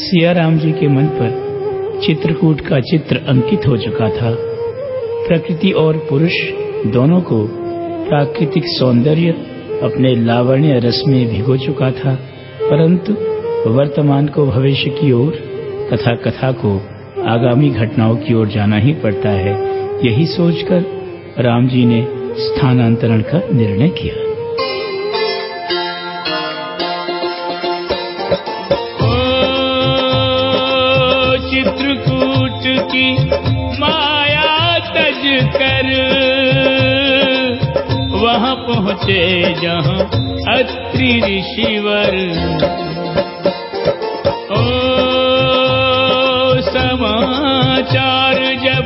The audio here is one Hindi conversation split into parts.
सिया राम जी के मन पर चित्रकूट का चित्र अंकित हो चुका था। प्रकृति और पुरुष दोनों को प्राकृतिक सौंदर्य अपने लावण्य रस में भिगो चुका था, परंतु वर्तमान को भविष्य की ओर तथा कथा को आगामी घटनाओं की ओर जाना ही पड़ता है। यही सोचकर राम जी ने स्थानांतरण का निर्णय किया। चित्रकूट की माया तज कर। वहाँ पहुँचे जहाँ अत्रि ऋषिवर। ओ समाचार जब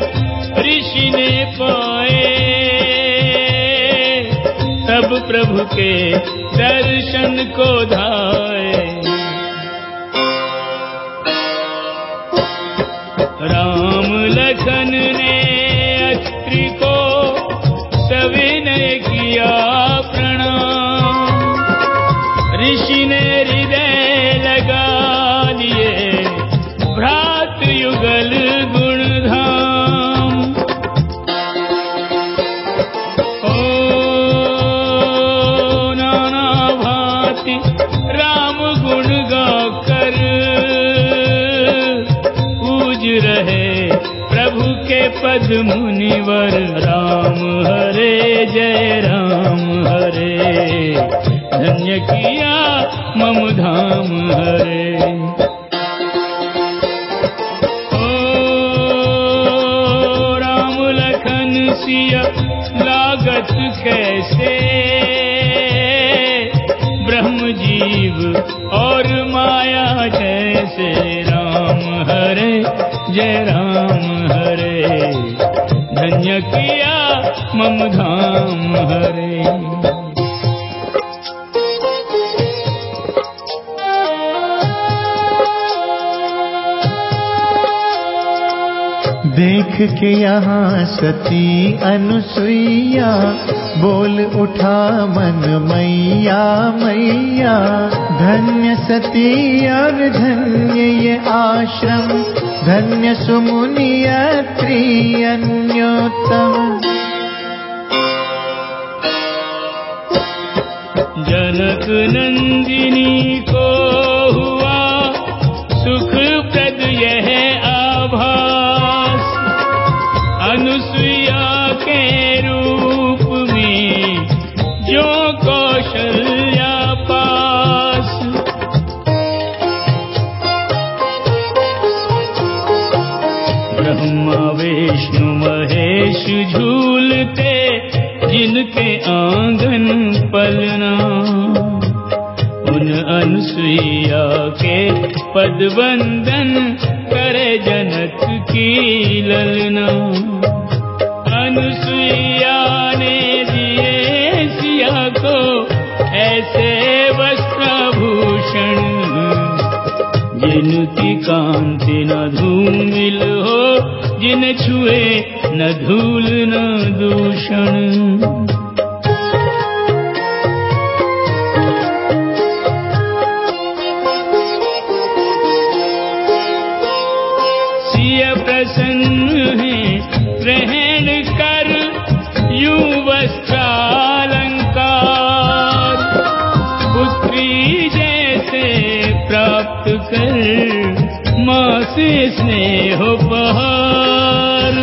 ऋषि ने पाए, तब प्रभु के दर्शन को धाए। लखन मुनिवर राम, हरे जय राम, हरे। धन्य किया मम धाम, हरे। ओ राम लखन सिया, लागत कैसे? ब्रह्म जीव और माया जैसे। राम, हरे जय राम। मम धाम हरे। देख के यहाँ सती अनुसुईया, बोल उठा मन मैया मैया। धन्य सती और धन्य ये आश्रम, धन्य सुमुनिय अन्योत्तम जनक नंदिनी को हुआ सुखप्रद यह आभास। अनुसुईया के रूप में जो कौशल्या ब्रह्मा, विष्णु, महेश झूलते अनुसुईया के पद वंदन करे जनक की ललना। अनुसुईया ने दिए सिया को ऐसे वस्त्रभूषण। जिनकी कांति न धूमिल हो, जिन छुए न धूल न दूषण। सिय प्रसन्न है। ग्रहण कर यू वस्त्रालंकार पुत्री जैसे प्राप्त कर माँ से स्नेह उपहार।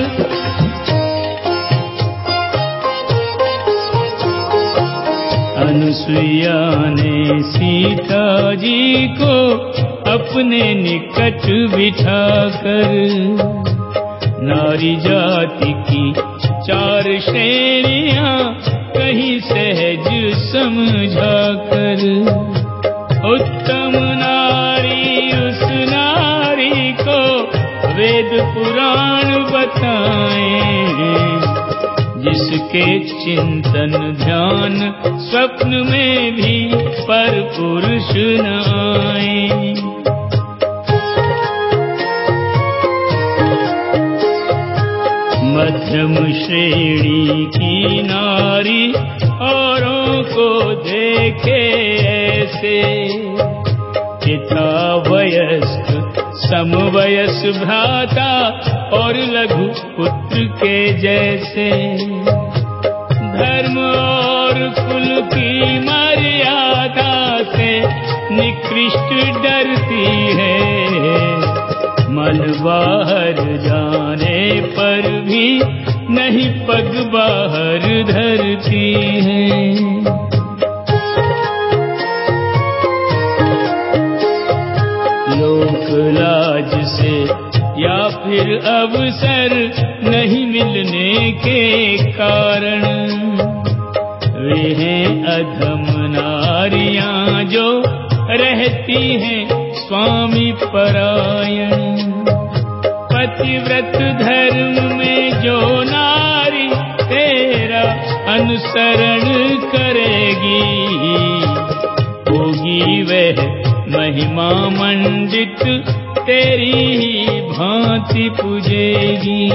अनुसुईया ने सीता जी को अपने निकट बिठाकर। नारी जाति की चार श्रेणियाँ कहीं सहज समझाकर। उत्तम नारी उस नारी को वेद पुराण बताए, जिसके चिंतन ध्यान स्वप्न में भी पर पुरुष न श्रेणी की नारी औरों को देखे ऐसे। पिता वयस्क समवयस भ्राता और लघु पुत्र के जैसे। धर्म और कुल की मर्यादा से निकृष्ट डरती है। मन बाहर जाने पर भी नहीं पग बाहर धरती है। लाज से या फिर अवसर नहीं मिलने के कारण, वे हैं अधम नारियाँ जो रहती हैं स्वामी परायण। पतिव्रत धर्म में जो नारी तेरा अनुसरण करेगी। होगी वह महिमा मंडित, तेरी ही भांति पूजेगी।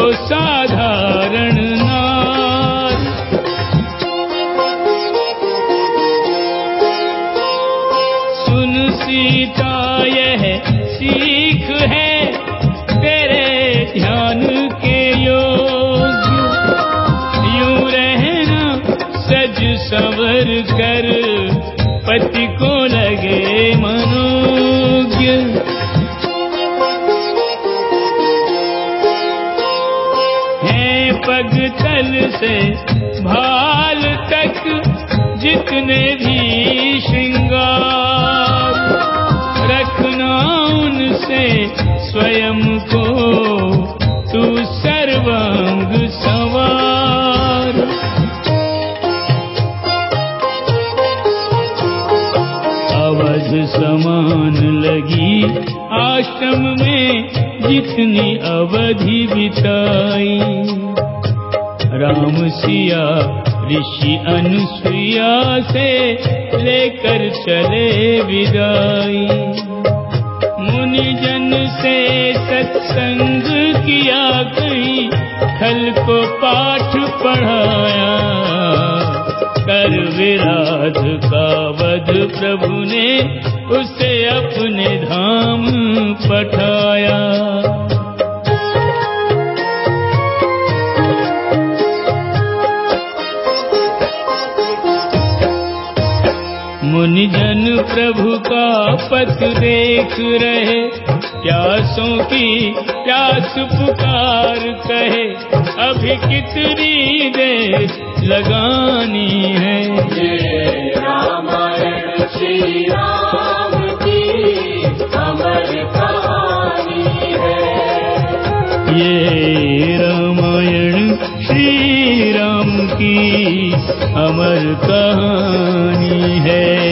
साधारण नार सुन सीता, यह सीख है तेरे ध्यान के योग्य। यूँ रहना सज संवर कर पति को लगे से भाल तक जितने भी श्रृंगार रखना उनसे स्वयं को तू सर्वांग सवार। अवध समान लगी आश्रम में जितनी अवधि बिताई। राम सिया, ऋषि अनुसुईया से लेकर चले विदाई। मुनि जन से सत्संग किया कहीं, खल को पाठ पढ़ाया। कर विराध का वध प्रभु ने उसे अपने धाम पठाया। मुनि जन प्रभु का पथ देख रहे प्यासों की प्यास पुकार कहे अभी कितनी देर लगानी है। रामायण श्री राम की अमर कहानी है। ये रामायण श्री की अमर कहानी है।